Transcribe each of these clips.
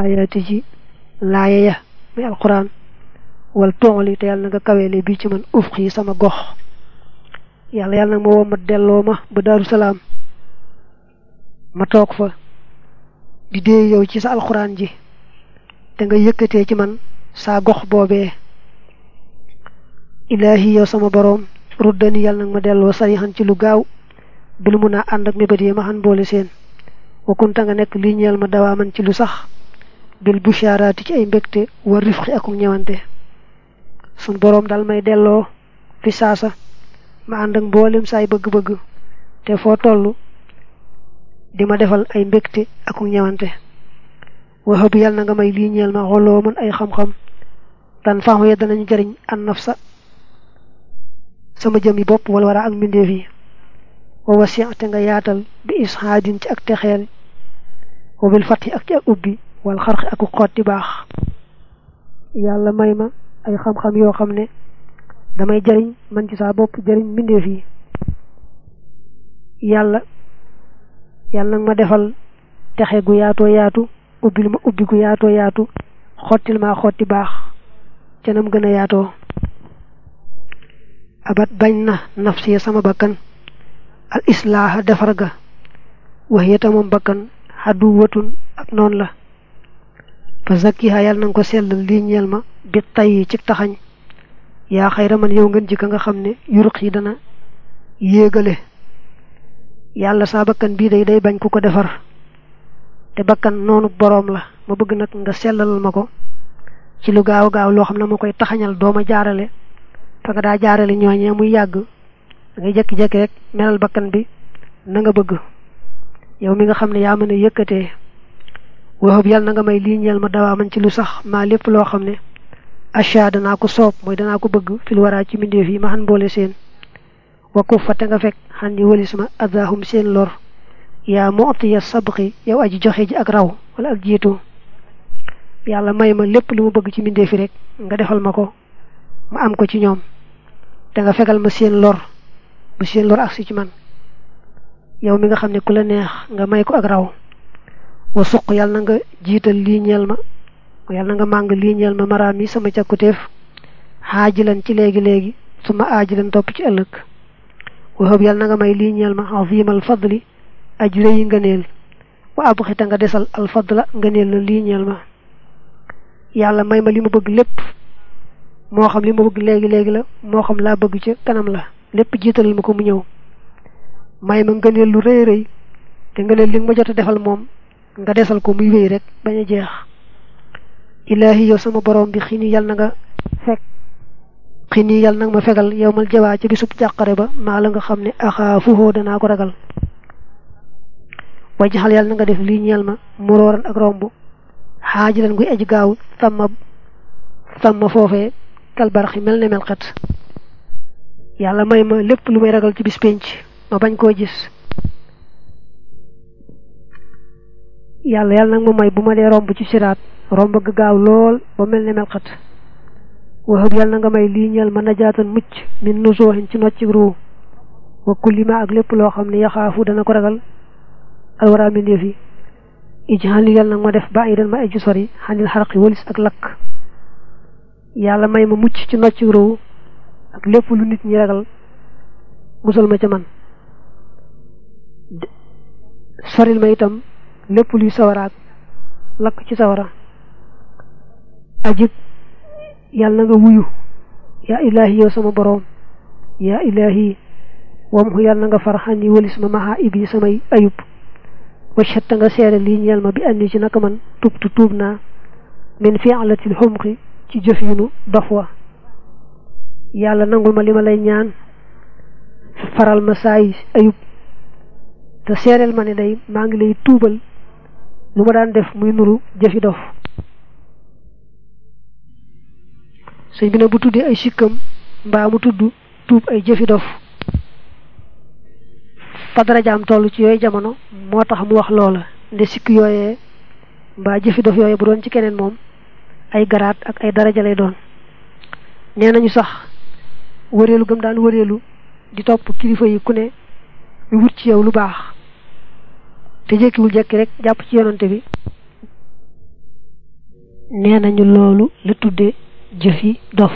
ayaati ci laaya ya muy alquran. Wal toŋali te yàlla na nga kaweele bii ci man ufq yi sama gox. Yàlla yàlla nag ma woo ma ma ba daaru salaam. Ma toog fa di dee yow ci sa alquran ji te nga yëkkatee ci man saa gox boobee. Ilaahi yow sama boroom ruddani yàlla nag ma delloo sarixan ci lu gaaw bil mun a ak mébét yi ma xan boole seen. Wakunta nga nekk lii ñeel ma dawaaman ci lu sax bil bushaaraati ci ay mbégte war rifqi ak ñëwante. Sun boroom dal may delloo fi saasa ma ànd ak mboolem saay bëgg-bëgg. Te foo toll di ma defal ay mbégte ak ñëwante. Waxabu yàlla na nga may lii ñeel ma xoloo man ay xam-xam. Tan faxu ya danañu jariñ an nafsa sama jëmi bopp wala wara ak mbindeef yi. Wa wasi te nga yaatal bi ishaadin ci ak texeel. Wa bil fati ak ci wal xarxi ak xotti baax. Yàlla may ma ay xam-xam yoo xam ne damay jariñ man ci saa bopp jariñ mbindeef yi. Yàlla yàlla nag ma defal texe gu yaatu ubbil ma ubbi gu yaatoo yaatu xottil ma xotti nam abat bañ na nafsi sama bakkan al islaaha defar ga wax yeta moom bakkan xaddu watun noonu la fa zakkiha yàlla nanga ko sellal lii ñeel ma bi tay ci taxañ. Yaa xayra man yow ngeen jikka nga xam ne yuruq yi dana yéegale. Yàlla saa bakkan bii day day bañ ku ko defar. Te bakkan noonu boroom la. Ma bëgg nag nga sellalal ma ko ci lu gaaw gaaw loo xam ne ma koy taxañal dooma jaarale. Fa nga daa jaarale ñooñee muy yàgg. Da ngay jekki-jekki rek melal bakkan bi na nga bëgg. Yow mi nga xam ne yaa mën a yëkkatee waxab yàlla na nga may lii ñeel ma dawaa man ci lu sax maa lépp loo xam ne achat danaa ko soob mooy danaa ko bëgg fil ci yi ma xan boole seen. Wakuf fa te nga fekk xan ma adahum seen lor. Yaa mootiya sabqi yow aji joxe ji ak raw wala ak jiitu. Yàlla may ma lépp lu mu bëgg ci mbindeef yi rek nga defal ma ko ma am ko ci ñoom. Te nga fegal ma seen lor bu seen lor agsi ci man. Yow mi nga xam ne ku la neex nga may ko ak raw wa suq na nga jiital lii ñeel ma. Yàlla na nga màng lii ñeel ma maraam sama càkkutéef. Xaajilan ci léegi-léegi su ma aajilan topp ci ëllëg. Waxëb yàlla na nga may lii ñeel ma azimal fadli aj rëyi ngëneel. Wa ab xita nga desal al fadla ngëneel la lii ñeel ma. Yàlla may ma li ma bëgg lépp. Moo xam li ma bëgg léegi-léegi la moo xam laa bëgg kanam la. Mu may ma ngëneel lu rëy rëy te ngëneel li ma defal nga desal ko muy wéy rek bañ a jeex. Ilaahi yow sama borom bi xini yàlla na nga fekk xini yàlla nag ma fegal yow mal jawaa ci bisub jàqare ba maa la nga xam ne danaa ko ragal. Wajaxal yàlla na nga def lii ñeel ma murooran ak romb xaajilan guy aj gaaw tàmma tàmma foofee kalbarxi mel ne mel xet yàlla may ma lépp lu may ragal ci bis pénc ma bañ koo gis yàlla yàlla nag ma may bu ma dee romb ci siraat romb ga gaaw lool ba mel ne mel xet waxab yàlla nga may lii ñeel ma najaatan mucc min nusooxin ci nocci ruu wa kulli ma ak lépp loo xam ne yaxaafu dana ko ragal. Alwara mbindeef yi ijxal yàlla nag ma def idan ma aju sori xanil xarqi walis ak may ma mucc ci nocci ruu ak lépp lu nit ñi ragal. Musal ma ca man. Soril ma itam lépp luy sawaraak lakk ci sawara ajib yàlla nga wuyu yaa ilaahi yow sama boroom yaa ilaahi wam xu yàlla nga farxan walis ma maxa ibi samay ayub waccatta nga seere lii ñeel ma bi andi ci naka man tubtu tuub naa min fi'latil xumqi ci jëfinu dof wa yàlla nangul ma li ma lay ñaan faral ma saay ayub te seereel ma ne day maa ngi lay tuubal lu ma daan def muy nuru jëfi dof. Sëñ bi nag bu tuddee ay sikkam mbaa mu tudd tuub ay jëfi dof. Fa darajaam toll ci yooyu jamono moo tax mu wax loola nde sikk yooyee mbaa jëfi dof yooyee bu doon ci keneen moom ay garaat ak ay daraja lay doon. Nee nañu sax wëreelu gëm daan wëreelu di topp kilifa yi ku ne wut ci yow lu baax te jékkiwul jekki rek jàpp ci yonante bi. Nee nañu loolu la tudde jëfi dof.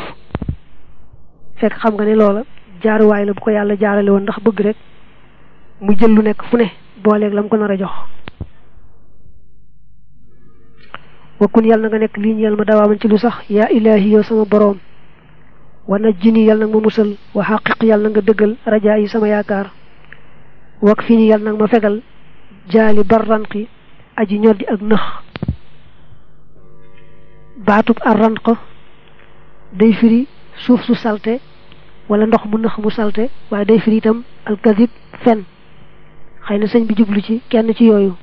Fekk xam nga ne loola jaaruwaay la bu ko yàlla jaarale woon ndax bëgg rek mu jël lu nekk fu ne booleeg lam ko nar a jox. Wakkun yàlla na nga nekk ñeel ma ci lu sax yaa ilaahi yow sama boroom. Wa najjini yàlla nag musal wa xaqiq yàlla na nga yi sama yaakaar. Wak fi ni yàlla nag ma fegal jaali barranqi aji ñoddi ak nëx baatub arranq day firi suuf su salte wala ndox mu nëx mu salte waaye day firi itam alkazib fen xëy na sëñ bi jublu ci kenn ci yooyu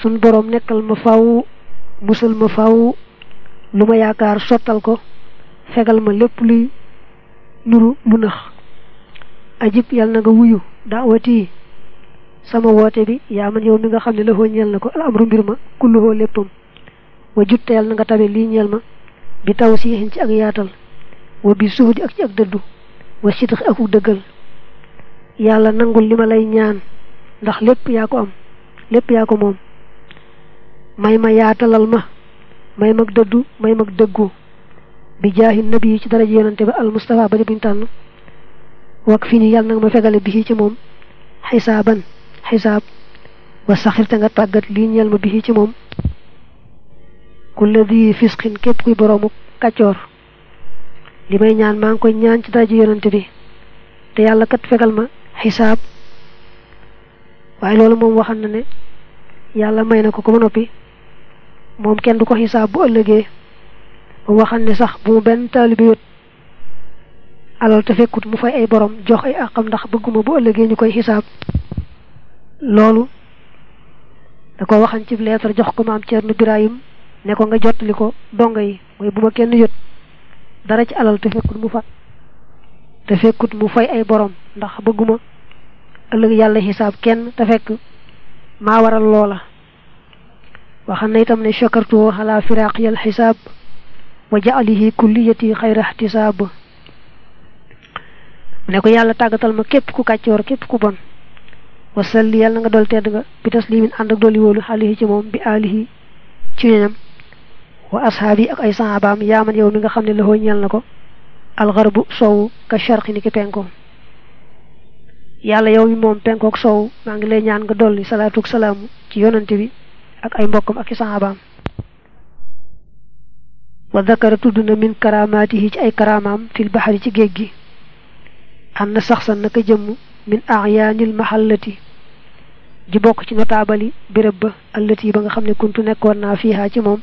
sun boroom nekkal ma faw musal ma faw lu ma yaakaar sottal ko fegal ma lépp luy nuru lu nëx ajib yàlla na nga wuyu daawati sama woote bi yaa man yow mi nga xam ne la foo ñeel na ko al amru mbir ma kulluhoo léppam wa jutta yàlla na nga tabe lii ñeel ma bi taw ci ak yaatal wa bi suhudi ak ci ak dëddu wa sitxi ak dëggal yàlla nangul li lay ñaan ndax lépp yaa ko am lépp yaa ko moom may ma yaatalal ma may mag dëddu may mag dëggu bi jaahi nabi ci daraja yonante ba al mustafa ba buñ tànn wak yàlla nag ma fegale bi ci moom xisaaban xisaab wa saxirte nga tàggat lii ñeel ma bi ci moom kulla di fisqin képp kuy boroomu kàccoor li may ñaan maa ngi koy ñaan ci daraja yonante bi te yàlla kat fegal ma xisaab waaye loolu moom waxam na ne yàlla may na ko ko ba noppi moom kenn du ko xisaab bu ëllëgee moom waxam ne sax bu mu benn taalibe yot alal te fekkut mu fay ay borom jox ay àqam ndax bëgguma bu ëllëgee ñu koy xisaab loolu da ko waxan ci lettre jox ko maam Ceerno Birahim ne ko nga jottali ko donga yi mooy bu kenn yot dara ci alal te fekkut mu fa te fekkut mu fay ay borom ndax bëgguma ëllëg yàlla xisaab kenn te fekk maa waral loola waxam na itam ne shakartu ala firaqi al xisaab wa jaalihi kulliyati xayra ihtisaab ne ko yàlla tàggatal ma képp ku kàccoor képp ku bon wasalli yàlla nga dool tedd nga. Bi taslimin ànd ak dolli wóolu xaalihi ci moom bi aalihi ci ñoñam. Wa ashaabi ak ay sahabaam yaaman yow mi nga xam ne la ñeel na ko. Alxarbu soowu ka sharqi ni ki penko yàlla yow mi moom penkook soowu maa ngi lay ñaan nga dolli salaatu salaamu ci yonante bi ak ay mbokkam ak i sahabaam wa dakara tudd na min karamaatihi ci ay karamaam fil baxari ci géej gi. Am na sax san naka jëmm min ayaanil mahallati ji bokk ci notaabali béréb ba allati ba nga xam ne kuntu nekkoon naa fiihaa ci moom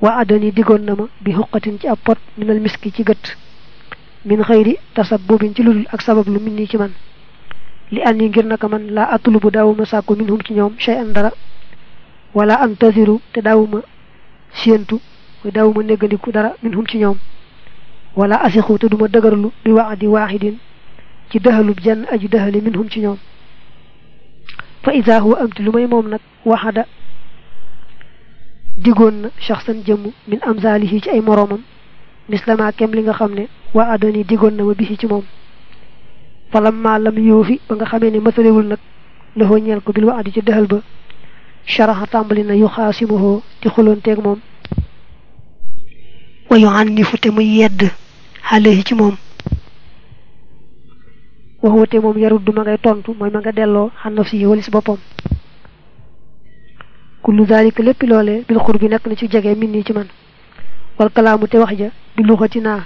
wa adani digoon na ma bi xuqatin ci ab pot minal miski ci gët min xëyri tasabbubin ci ludul ak sabab lu min nii ci man li an yi ngir naka man laa atlubu daawuma sàkku minhum ci ñoom shay an dara wala antaziru te daawuma séentu muy daawuma néggandiku dara minhum ci ñoom wala asixu te duma dëgërlu bi waadi waaxidin ci dëxalub jenn aji dëxali minhum ci ñoom فإذا هو أمت لمي مومنك وحدا ديغون شخصا جم من أمزاله أي مروم مثل ما كم لنغا خمنا وعدني ديغون وبيه جموم فلما لم يوفي بنغا خميني مثل يولنك له نيالك بالوعد جدهلب شرح تعملين يخاسمه تخلون تيغموم ويعنف تمييد عليه جموم waxuwa te moom yarut du ma ngay tontu mooy ma nga delloo xannaf si walis boppam. Kullu zalika lépp loolee bil xur bi na ci jege min ci man. Wal kalaamu te wax ja bi luxati naa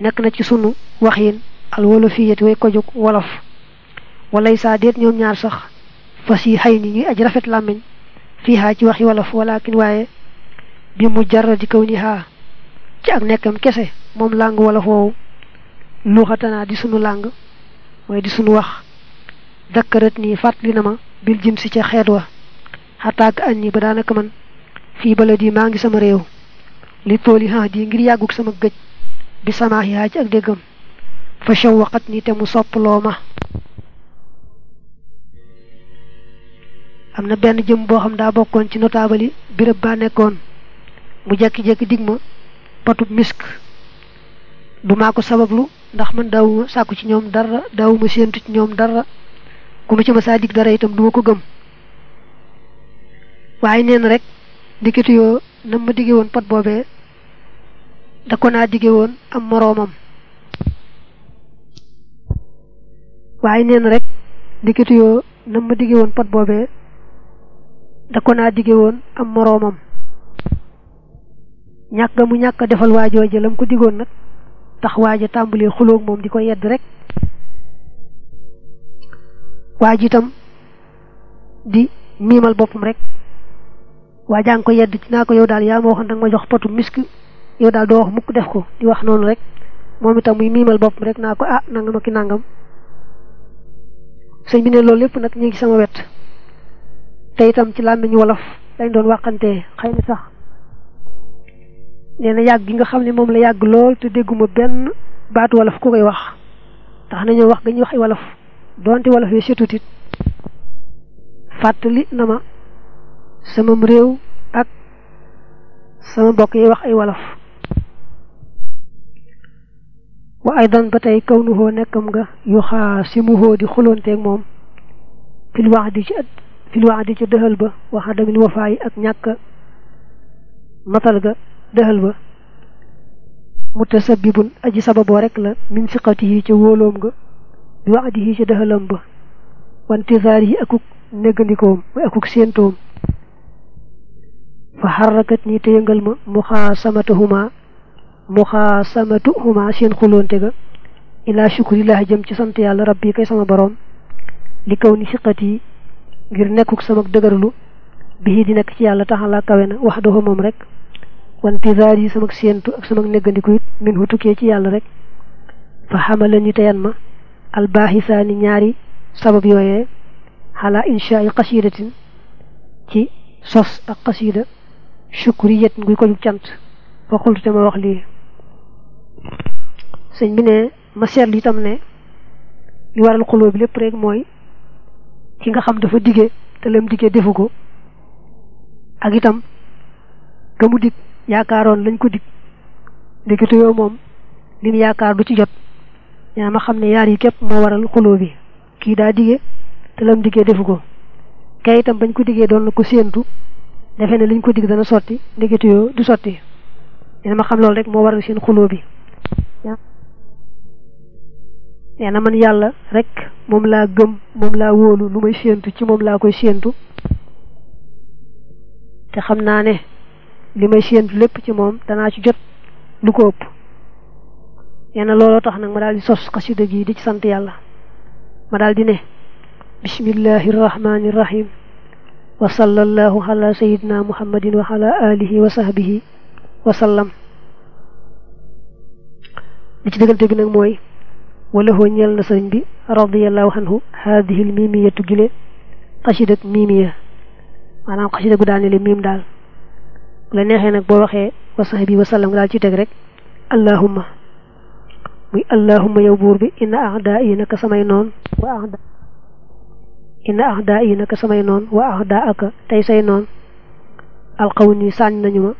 na ci sunu waxin al wolofiyati way ko jóg wolof. Walay saa déet ñoom ñaar sax fas yi ni ñuy aj rafet làmmiñ fii xaa ci waxi wolof walakin waaye bi mu jarradi kaw ni xaa ci ak kese moom làng wolof di sunu làng mooy di sunu wax. Dakkarat nii fàttali na ma bil jin si ca xeet wa. Xataag añ ñi ba daanaka man. Fii bala di maa ngi sama réew. Li tooli ha di ngir yàgguk sama gëj. Bi samaax yaa ci ak déggam. Fa shaw waqat ni te mu soppaloo ma. Am na benn jëm boo xam daa bokkoon ci notable yi béréb baa nekkoon. Mu jekki-jekki dig ma. Patub misk. Du maa ko sabablu ndax man daawuma sàkku ci ñoom dara daawuma séentu ci ñoom dara. Ku ma ci ma saa dig dara itam du ma ko gëm. Waaye neen rek dikitu yoo nam ma dige woon pot boobee da ko naa dige woon am moroomam. Waaye neen rek dikitu yoo nam ma dige woon pot boobee da ko naa dige woon am moroomam. Ñàkk mu ñàkk defal waajooje lam ko digoon nag tax waaja tàmbalee xuloog moom di ko yedd rek. Waaj itam di miimal boppam rek. Waajaa ngi ko yedd ci naa ko yow daal yaa ma waxoon danga ma jox potu misk yow daal doo wax mukk def ko di wax noonu rek. Moom itam muy miimal boppam rek naa ko ah nangam ak nangam. Sëñ bi ne loolu lépp nag ngi sama wet. Te itam ci làmmiñu wolof dañ doon waxantee xëy na sax nee na yàgg gi nga xam ne moom la yàgg lool te dégguma benn baatu wolof ku koy wax. Tax nañoo wax ga ñuy wax wolof. Donte wolof yi surtout it. Fàttali na ma samam réew ak sama yi wax ay wolof. Wa aydan ba tey kaw nu hoo nekkam nga yu xaa si mu hoo di xulonteeg moom. Fil wax di ci fil wax di ci dëxal ba waxa damit wafaay ak ñàkk matal ga dëxal ba mutasabibun aji sababoo rek la min siqati yi ca wóoloom nga bi wax di yi ca dëxalam ba wantisaar yi akuk néggandikoom mooy akuk séentoom fa xarrakat nii te yëngal ma muxaasamatuhuma muxaasamatuhuma seen xuloonte ga ilaa shukrillahi jëm ci sant yàlla rabbi kay sama boroom li kaw ni ngir nekkuk sama dëgërlu bii di nekk ci yàlla taxalaa kawe na wax rek وانتظار سمك سينتو اك سمك نغانديكو من هوتو كي سي يالا ريك فحمل ني تيان ما الباحثان نياري سبب يوي على انشاء قصيده تي سوس القصيده شكريه نغي كو تيانت فخلت تما واخ لي سيغ مي ني ما سير لي تام ني لي وار القلوب لي بريك موي كيغا خام دافا ديغي تلم ديغي ديفوكو اك تام gamu dik yaakaaroon lañ ko dig ndekete yow moom. Li mu yaakaar du ci jot. Yaa ma xam ne yaar yi képp moo waral xuloo bi. Kii daa dige te lam digee defu ko. Kay itam bañ ko digee doon na ko séentu. Defe ne liñ ko dig dana sotti ndekete yoo du sotti. Yaa ma xam loolu rek moo waral seen xuloo bi. Nee na man yàlla rek moom laa gëm moom laa wóolu lu may séentu ci moom laa koy séentu. Te xam naa ne li may séentu lépp ci moom danaa ci jot lu ko ëpp. Nee na tax nag ma daal di sos xasida gi di ci sant yàlla. Ma daal di ne bismillahi irrahmani irrahim wa sallallahu ala sayidina muhammadin wa ala alihi wa sahbihi wa sallam. Li ci diggante bi nag mooy wala hoo ñeel na sëriñ bi radiallahu anhu haadihi l mimiyatu gile xasidak mimiya maanaam xasida gu daanele miim daal la neexee nag boo waxee wa sahbi wa sallam daal ci teg rek allahumma muy allahumma yow buur bi inna ahdaa yi naka samay noon wa ahda inna ahdaa yi naka samay noon wa ahdaa aka tey say noon alxaw nii sànni nañu ma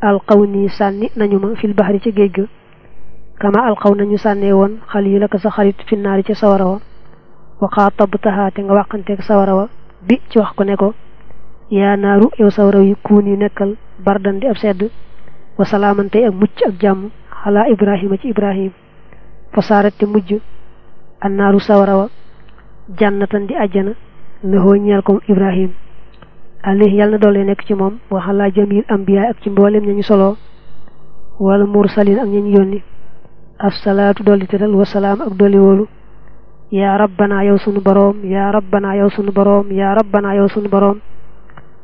alxaw nii sànni nañu ma fil baxri ca géej ga kama alxaw nañu sànnee woon xal yi la ko sa xarit fi naari ca sawara wa waxaa tabtaha te nga wàqanteeg sawara wa bi ci wax ko ne ko yaa naaru yow yi kuun yi nekkal bardan di ab sedd wa ak mucc ak jàmm xalaa ibrahima ci ibrahim. Fa saarat te mujj. Annaaru sawara wa jànnatan di àjjana lëxoo ñeel ko ibrahim. Alayhi yàlla na doole nekk ci moom. Wa xalaa jamil ambiyaay ak ci ñañu solo. Wala mursalin ak ñañu yónni. Assalaatu dolli tëral wasalaam ak dolli wóolu. Yaa rabbana yow sunu boroom yaa rabbana yow sunu boroom yaa rabbana yow sunu boroom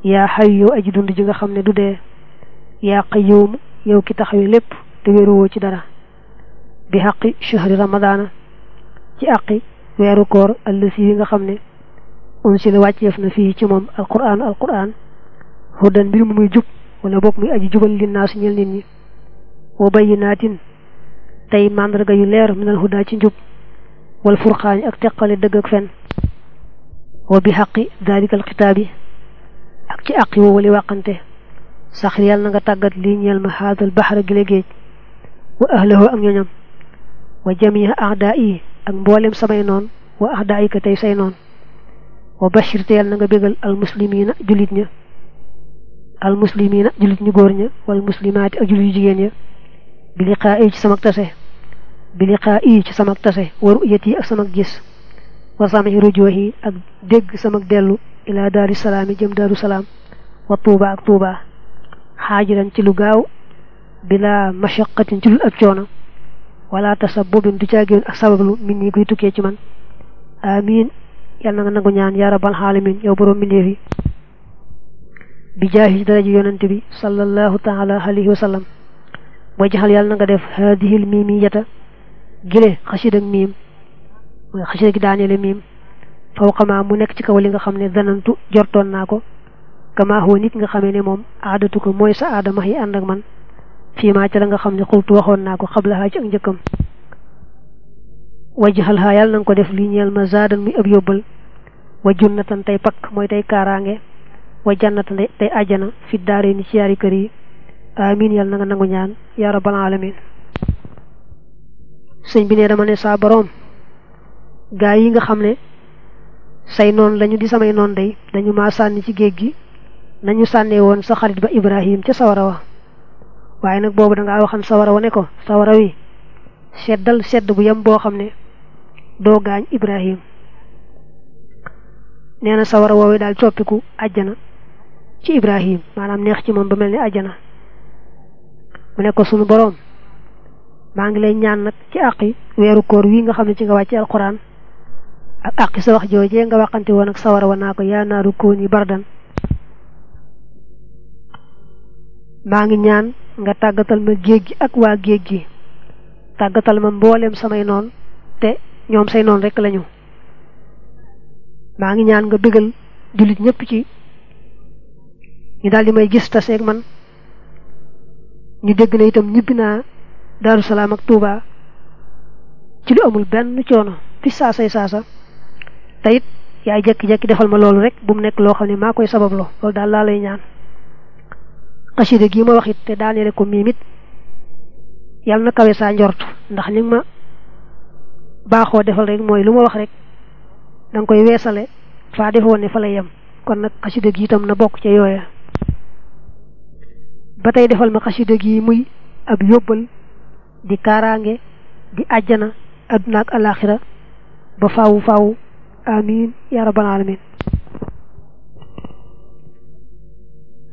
yaa xay yow aji dund ji nga xam ne du dee yaa qayyuum yow ki taxawi lépp te wéeruwoo ci dara bi xaqi shahri ramadaana ci àqi weeru koor allësi yi nga xam ne unsila wàcceef na fii ci moom alquraan alquraan hudan mbir mu muy jub wala boog muy aji jubal linnaas ñel nit ñi wa bayyinaatin tey màndarga yu leer minal huda ci njub wal furqaani ak teqale dëgg ak fen wa bi xaqi dalika alkitaabi ak ci àqi woowali wàqante sax yàlla na nga tàggat lii ñeel ma haadal baxara gile géej wa ahlahu ak ñoñam wa jamiha ahdaa yi ak mboolem samay noon wa ahdaa yi ka tey say noon wa bashir te yàlla na nga bégal al muslimiina jullit ña al muslimina julit ñu góor ña wal muslimaati ak julit yu jigéen ya bi liqaa ci samak tase bi liqaa ci samak tase wa ru'yati ak samak gis wa tuuba ak tuuba xaajiran ci lu gaaw bila mashaqatin ci dul ak coono wala tasabbubin du caagéen ak sabablu min ñi koy tukkee ci man amin yàlla na nga nangu ñaan yaa rabbal xaalamin yow borom mbindeef yi bi jaahi ci daraja yonante bi sallallahu taala alayhi wa sallam boo jaxal yàlla na nga def haadihil miimiyata gile xasid ak miim mooy xasid gi daaneele miim fawqamaa mu nekk ci kaw li nga xam ne danantu jortoon naa ko kama huwa nit nga xamee ne moom aadatu ko mooy sa aadama yi ànd ak man fii maa ca la nga xam ne xultu waxoon naa ko xablahaa ci ak njëkkam wajjal xaa yàlla na ko def lii ñeel ma zaadan muy ab yóbbal wa junnatan tey pakk mooy tey kaaraange wa jannatan tey ajjana fi daare ni ci yaari kër yi amin yàlla na nga nangu ñaan yaa rabbal alamin sëñ bi ne dama ne saa boroom gaa yi nga xam ne say noon lañu di samay noon day dañu maa sànni ci géej gi nañu sànnee woon sa xarit ba ibrahim ca sawara wa. Waaye nag boobu dangaa waxan sawara wa ne ko sawara wi seddal sedd bu yem boo xam doo gaañ ibrahim. Nee na sawara woowu daal coppiku àjjana ci ibrahim maanaam neex ci moom ba mel ni àjjana. Mu ne ko sunu boroom maa ngi lay ñaan nag ci weeru koor nga xam ne ci nga wàcce alquran ak àqi sa wax joojee nga waxante woon ak sawara wa naa ko yaa naaru kooni bardan. Maa ngi ñaan nga tàggatal ma géej gi ak waa géej gi tàggatal ma mboolem samay noon te ñoom say noon rek lañu maa ngi ñaan nga bégal jullit ñëpp ci. Ñu daal di may gis taseeg man. Ñu dégg na itam ñibbi naa daaru salaam ak tuuba. Ci lu amul fi saasa te it yaay jekki-jekki defal ma loolu rek bu mu nekk loo xam ne maa koy sababloo loolu daal laa lay ñaan. Xasida gii ma wax it te daaneele ko miim it yàlla na kawe saa njort ndax ni ma baaxoo defal rek mooy lu ma wax rek danga koy weesale faa ne fa la yem. Kon nag itam na bokk ca yooya. Ba tey defal ma muy ab yóbbal di kaaraange di àjjana adduna ak alaxira ba faawu faawu amin. Ya rabbal alamin.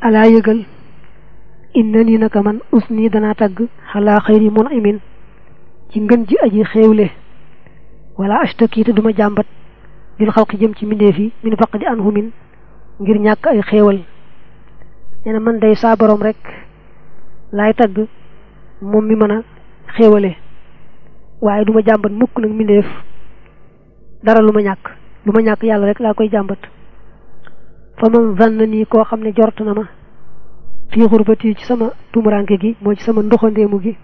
Alaa yëgal inna ni naka man usni danaa tagg xalaa xayri mun imin ci ngën ji aji xéewle wala ashtaki te duma jàmbat dil xalqi jëm ci mbindeef yi min faqdi anhumin ngir ñàkk ay xéewal. Nee na man day saa boroom rek laay tagg moom mi mën a xéewale. Waaye duma jàmbat mukk nag mbindeef dara lu ma ñàkk. Lu ma yàlla rek laa koy jàmbat. fa man zanna nii koo ma fii xurbati ci sama tumuranke gi moo ci sama ndoxandeemu gi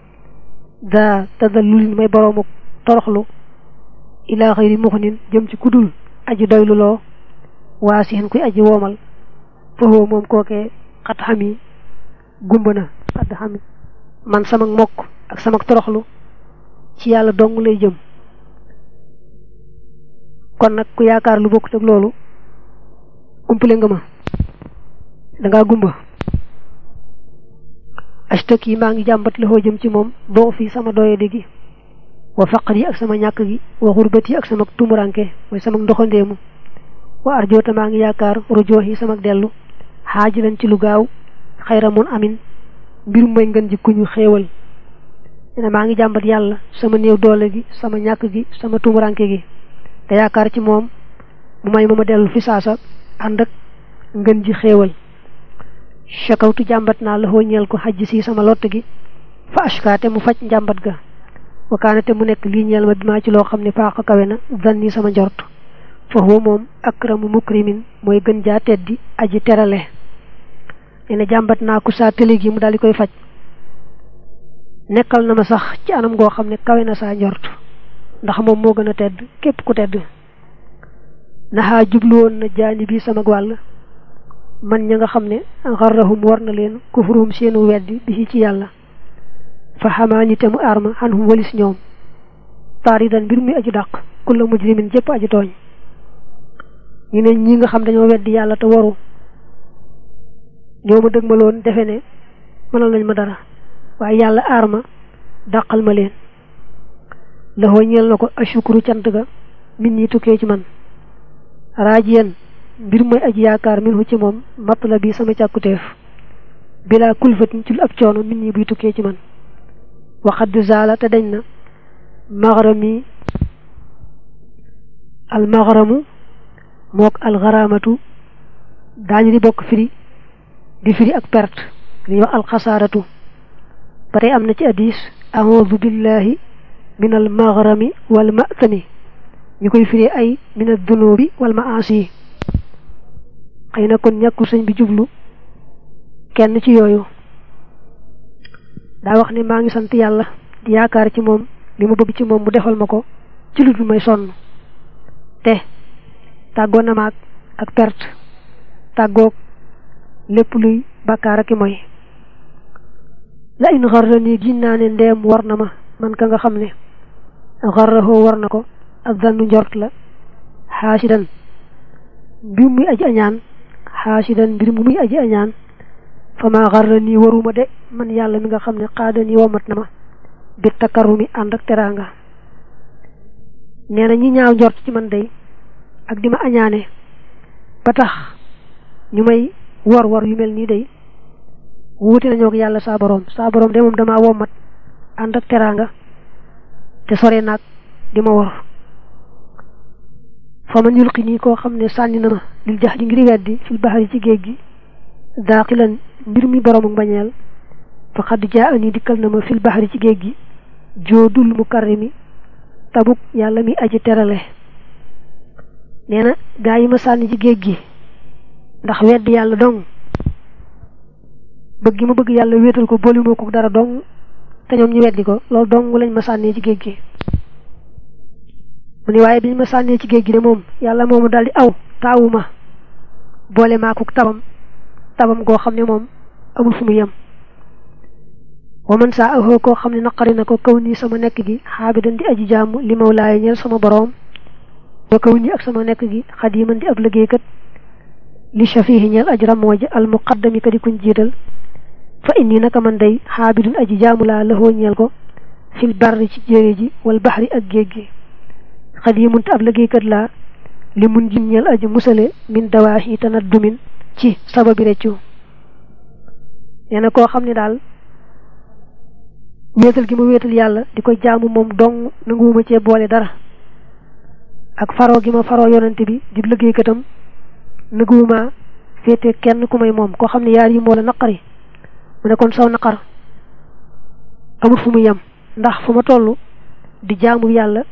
daa tadallulin may boroomu toroxlu ilaa xëyri muxnin jëm ci kudul aji doylu loo waa sixin kuy aji woomal. foofu moom kookee xat xami gumba na xat xami. man sama mokk ak sama toroxlu ci yàlla dong lay jëm kon nag ku yaakaar lu bokkut ak loolu umpale nga ma. Dangaa gumba. Ashtaki maa ngi jàmbat la jëm ci doo fi sama doyadi gi wa faqri ak sama ñàkk gi wa ak sama tumuranke mooy sama ndoxandeemu. Wa arjoota maa ngi yaakaar rujoox yi sama dellu xaajilan ci lu gaaw xayra mun amin mbir mooy ngën ji ku ñu xéewal. Ne maa ngi jàmbat yàlla sama néew doole gi sama ñàkk gi sama tumuranke gi te yaakaar ci moom mu may ma ma dellu fi saasa ànd ak ngën ji xéewal. Chakawtu jàmbat naa la ñeel ko xajj si sama lott gi fa ashkaate mu faj njàmbat ga. Wakaanate mu nekk lii ñeel ma bi maa ci loo xam ne faaxa kawe na zanni sama njort. Fa huwa moom akramu mukrimin mooy gën jaa teddi aji terale. Nee na jàmbat naa ku saa tëli gi mu daal di koy faj. Nekkal na ma sax ci anam goo xam ne kawe na saa njort ndax moom moo gën a tedd képp ku tedd. Naxaa jublu woon na jaani bi sama wàll. Man ña nga xam ne xarrahum war na leen kufruhum seenu weddi bi ci yàlla. Fa xamaani te mu arma xanhum walis ñoom. Taaridan mbir muy aju dàq kulla mujrimin jëpp aju tooñ. Ñu ne ñi nga xam dañoo weddi yàlla te waru. Ñoo ma dëgmaloon defe ne mënal nañ ma dara. Waaye yàlla aar ma dàqal ma leen laxoo ñeel na ko ashukuru cant ga min ñi tukkee ci man raajiyen mbir mooy aji yaakaar min hu ci moom matt la bi sama càkkuteef bilaa kulfatin ci lu ab coono min ñi buy tukkee ci man waxad zaala te dañ na maxarami al maxaramu mook al xaraamatu daañu di bokk firi di firi ak perte li wax al xasaaratu ba tey am na ci hadis a'udhu billahi min al maghrami wal ma'tami ñu koy firi ay min ad dunubi wal ma'asi. Xëy na kon ñàkkul sëñ bi jublu kenn ci yooyu. Daa wax ne maa ngi sant yàlla di yaakaar ci moom li ma bëgg ci moom mu defal ma ko ci lu may sonn. Te tàggoo na maag ak perte tàggoog lépp luy bàkkaar ak i mooy la in xarrani giñ naa ne ndeem war na ma man ka nga xam xarraxoo war na ko. Ak zannu njort la. Xaasidan mbir muy aji añaan. Xaasidan mbir mu muy aji añaan. Fa maa xarrani waruma de. Man yàlla mi nga xam ne xaadani womat na ma. Bi takarrumi ànd ak teraanga. Nee na ñi ñaaw njort ci man day ak di ma añaane. Ba ñu may war war yu mel nii day wuute nañoo ak yàlla saa borom. Saa borom de moom damaa womat. Ànd ak te sore naag di ma war fa man yulqi nii koo xam ne sànni na lil jax di ngir weddi fil baxari ci géej gi daaxilan mbir mi borom ak mbañeel fa xadd jaa ani dikkal na ma fil baxari ci géej gi joodul mu karrimi tabuk yàlla mi aji terale. Nee na gaa yi ma sànni ci géej gi ndax weddi yàlla dong bëgg ma bëgg yàlla wéetal ko booli moo ko dara dong te ñoom ñu weddi ko. Loolu dong lañ ma sànnee ci géej gi. Mu ni waaye biñ ma sànnee ci géej gi de moom yàlla moomu daldi aw taawu ma boole maakuk tabam tabam goo xam ne moom fu mu wa naqari sama nekk gi xaabidan di aji jaamu li mawlaaya ñeel sama boroom ba kaw ak sama nekk gi xadiman di ab liggéeykat li shafihi ñeel aj ramooja al muqaddami ka di fa inni naka man day xaabidun aji jaamu laa laxoo ñeel ko fil barri ci jéere ji wal baxri ak géej gi xadimun te ab liggéeykat laa li mun jim ñeel aji musale min dawaahi tanaddumin ci sababi reccu nee na koo xam ne daal wéetal gi ma wéetal yàlla di ko jaamu moom dong nanguwuma cee boole dara ak faroo gi ma faroo yonante bi di liggéeykatam nanguwuma féete kenn ku may moom koo xam ne yaar yi moo la naqari mu ne kon saw naqar amul fu mu yem ndax fu ma toll di jaamu yàlla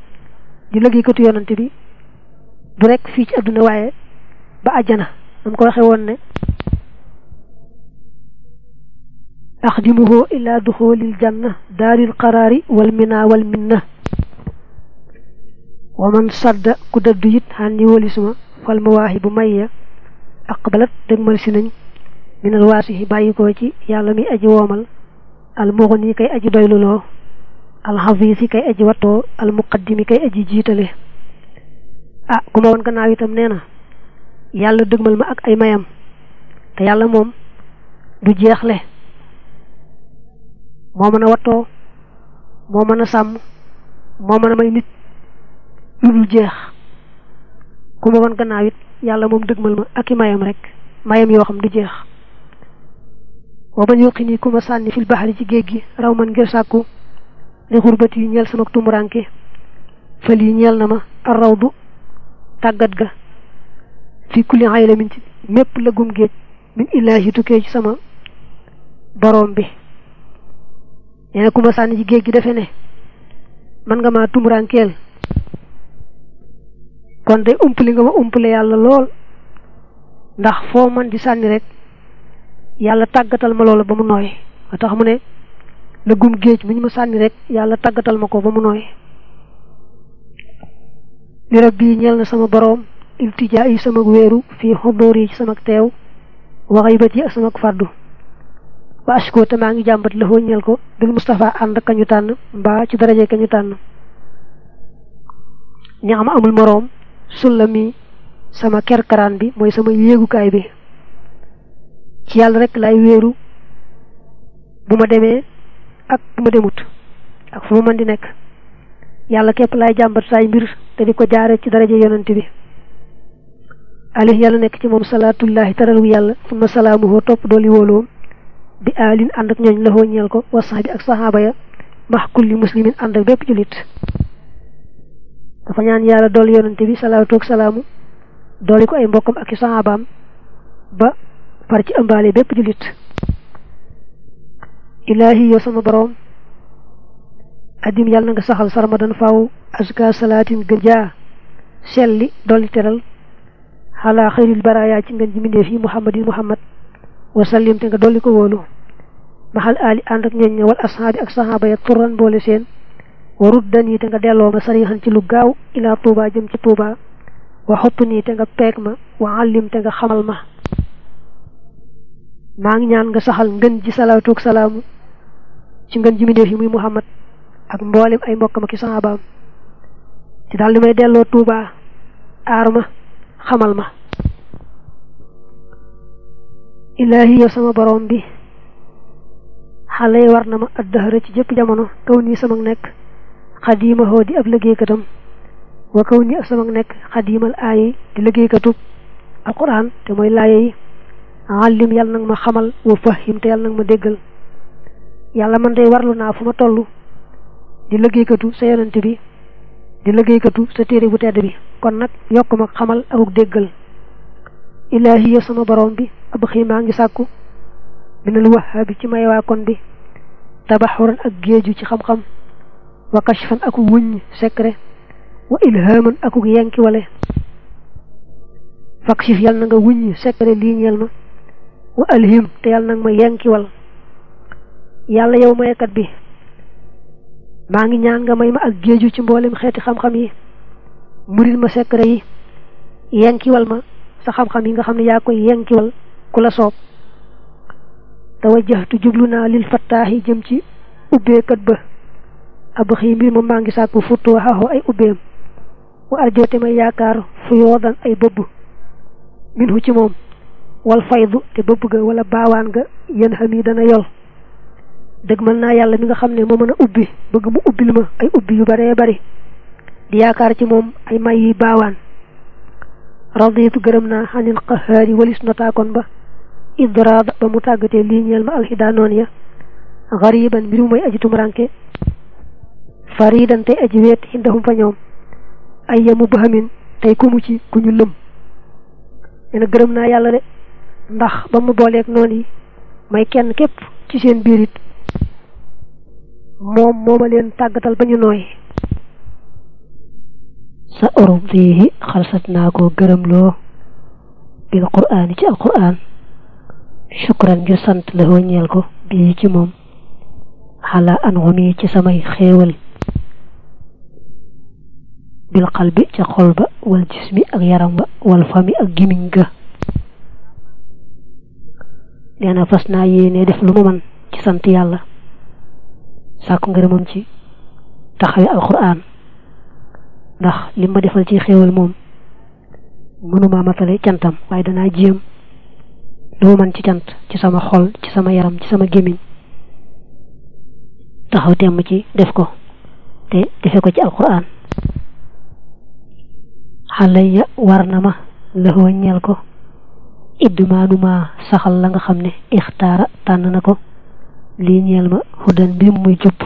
di liggéeykatu yonante bi du rek fii ci àdduna waaye ba àjjana dam ko waxe woon ne axdimuhu ila duxulil janna daaril qaraari wal mina wal minna wa man sadda ku dëddu it xan ni walisuma fal mawaahi bu mayya aqbalat dëgmal si nañ minal waasihi bàyyi ko ci yàlla mi aji woomal al muxni kay aji doyluloo al xafiisi kay aji wattoo al muqaddimi kay aji jiitale. Ah ku ma woon gannaaw itam nee na yàlla dëgmal ma ak ay mayam te yàlla moom du jeexle. Moo mën a wattoo moo mën a sàmm moo mën a may nit dul jeex. Ku ma woon gannaaw it moom dëgmal ma ak mayam rek mayam yoo xam du jeex wa man yuqi nii ku ma sànni fil baxari ci géej gi raw man ngir sàkku li xurbati yi ñeel sama tumuranke fël yi ñeel na ma ar rawdu tàggat ga fi kulli xayla min ci mépp lëggum géej min illaahi tukkee ci sama boroom bi. Nee na ku ma sànni ci géej gi ne man nga maa tumurankeel. Kon day umpali nga ma umpale yàlla lool ndax foo man di sànni rek yàlla tàggatal ma loola ba mu nooy. Ba tax mu ne lëggum géej mu ñu ma sànni rek yàlla tàggatal ma ko ba mu nooy. Li rab bii ñeel na sama boroom iltijaa yi sama xudóor yi ci sama bët yi ak sama fàddu wa ashko te maa ngi jàmbat la ñeel ko bil Mustafa ànd ak kañu tànn mbaa ci daraje kañu tànn. Ña xam amul moroom sulla mi sama kerkaraan bi mooy sama yéegukaay bi ci yàlla rek lay wéeru bu ma demee ak bu ma demut ak fu ma mën di nekk. Yàlla képp lay jàmbat saay mbir te di ko jaare ci daraja yonent bi. Alih yàlla nekk ci moom salaatullahi taralu yàlla topp dooli bi aalin ànd ak ñooñ laxoo ñeel ko wa ak saxaaba ya max kulli muslimin ànd ak bépp julit dafa ñaan yàlla dool yonent bi salaatu ak salaamu dooli ko ay mbokkam ak i saxaabaam ba far ci ëmbaale bépp julit ilaahi yow sama boroom addim yàlla nga saxal sarmadan faaw aska salaatin gën selli dolli teral xalaa xayril baraaya ci ngeen ji yi muhammadin muhammad wasallim te nga dolli ko wóolu maxal aali ànd ak ñooñ wal ashaabi ak saxaaba ya turan boole seen warut danii te nga delloo ma sarixan ci lu gaaw ilaa tuuba jëm ci tuuba wa xottu te nga peeg ma wa allim te nga xamal ma maa ngi ñaan nga saxal ngën ji salaatu ak salaamu ci ngën ji mbindeef yi muy muhammad ak mboolem ay mbokkam ak i saxaabaam ci daal li may delloo tuuba aar ma xamal ma. Ilaahi yow sama borom bi xale war na ma addahara ci jëpp jamono kaw nii sama nekk xadiima hoo di ab liggéeykatam wa kaw sama nekk xadiimal aayi di liggéeykatub alquran te mooy laaye àllim yàlla nag ma xamal wa fahim te yàlla nag ma déggal. Yàlla man day warlu naa fu ma toll di liggéeykatu sa yonent bi di liggéeykatu sa téere bu tedd bi. Kon nag yokk ma xamal akuk déggal. Ilaahi yow sama borom bi ab xii maa ngi sàkku. Minal wahaabi ci may waa kon bi. Ak ci xam-xam. Wa kashfan aku wuññ secret wa ilhaman akuk yenki wale. Fakshif yàlla na nga wuññ secret lii ñeel ma wa alhim te yàlla nag ma yenki wal yàlla yow mayekat bi maa ngi ñaan nga may ma ak géeju ci mboolem xeeti xam-xam yi muril ma secret yi yenkiwal ma sa xam-xam yi nga xam ne yaa koy yenkiwal ku la soob. Tawajjahtu jublu naa lil jëm ci ubbeekat ba. Ab xii mbir ma maa sàkku futtoo xaxoo ay ubbeem. Wa arjoote may yaakaar fu yoodan ay bëbb minhu ci moom wal faydu te bëbb ga wala baawaan ga yéen xam yi dana yol dëgg mën naa yàlla mi nga xam ne moo mën a ubbi bëgg mu ubbil ma ay ubbi yu baree bari di yaakaar ci moom ay may yi baawaan raditu gërëm naa xanil qahaari walis notaakoon ba idraada ba mu tàggatee lii ma alxidaa noon ya xariban mbir mu may aji tumuranke faridan tey aji weet xindahum fa ñoom ay yamu bahamin tey ku mu ci ku ñu lëm nee gërëm naa yàlla de ndax ba mu booleeg noon yi may kenn képp ci seen biir it moom mooma leen tàggatal ba ñu sa urdihi xalsat naa ko gërëmloo bil qur'aani ci alqur'aan shukran ngir sant la ñeel ko bii ci moom. Xala an xumi ci samay xéewal. Bil qalbi ca xol wal jismi ak yaram ba wal fami ak gimiñ nee na fas naa yéene def lu ma man ci sant yàlla sàkku ngërëmam ci taxawi alquran. Ndax li ma defal ci xéewal moom mënuma matale cantam. Waaye danaa jéem lu ma man ci cant. Ci sama xol ci sama yaram ci sama gémmiñ taxaw temm ci def ko te defe ko ci alquran. Xalayya war na ma lëxoo ñeel ko iddumaanuma saxal la nga xam ne ixtaara tànn na ko. Lii ñeel ma xudan mbir muy jub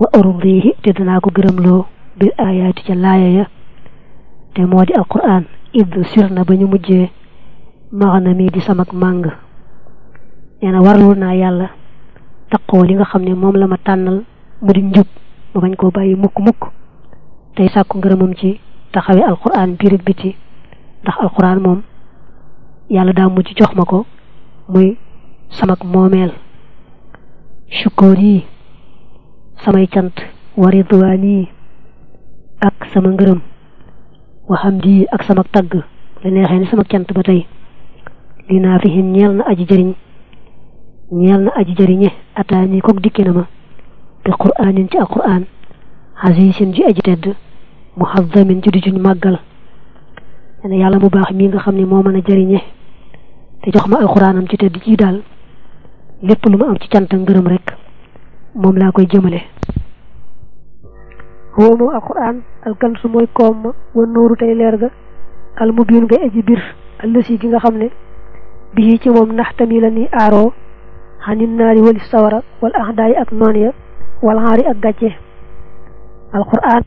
wa urdihi te danaa ko gërëmloo bir ayaati ca laaya ya. Te moo di alquran idd sir na ba ñu mujjee mi di samak màng. Nee na warlu naa yàlla taqoo li nga xam ne moom la ma tànnal mu di njub ma bañ koo bàyyi mukk mukk. Tey sàkku ngërëmam ci taxawe alquran biir biti ndax alquran moom yàlla daa mujj jox ma ko muy samak moomeel. Sukkoor yi samay cant wa ridwaan yi ak sama ngërëm waxam di ak sama tagg. La neexee ni sama cant ba tey li fi hin ñeel na aji jëriñ ñeel na aji jëriñe ataani kook dikki na ma bi quraanin ci alquraan xasiisin ji aji tedd muhazzamin ji di juñ màggal. Yàlla mu baax mii nga xam ne moo mën a jëriñe te jox ma alquranam ci tedd ji daal lépp lu ma am ci cant ngërëm rek moom laa koy jëmale huwa moom alquran alkansu mooy koom ma wa nooru tey leer ga al ngay aji bir allësi gi nga xam ne ci moom nax tami la ni aaroo sawara wal ahdaay ak noon wal xaari ak gàcce alquran